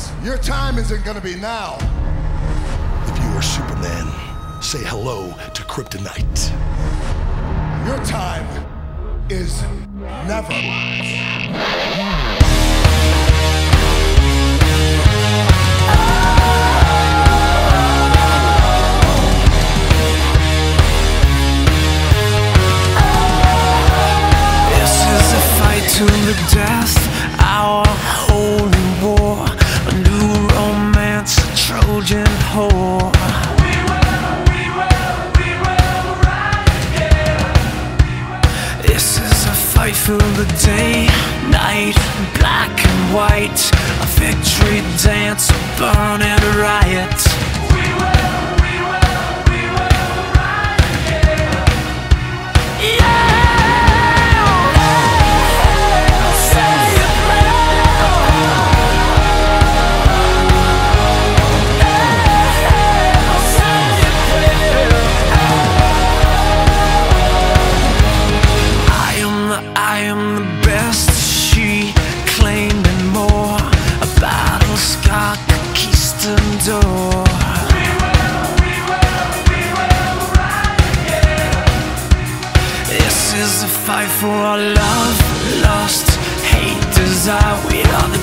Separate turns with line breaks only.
Guys, your time isn't gonna be now.
If you are Superman, say hello to Kryptonite.
Your time is never.
This is a fight to the death, Trojan whore. This is a fight for the day, night, black and white, a victory dance, a burning riot. Conquistador. This is a fight for our love, lust, hate, desire. We are the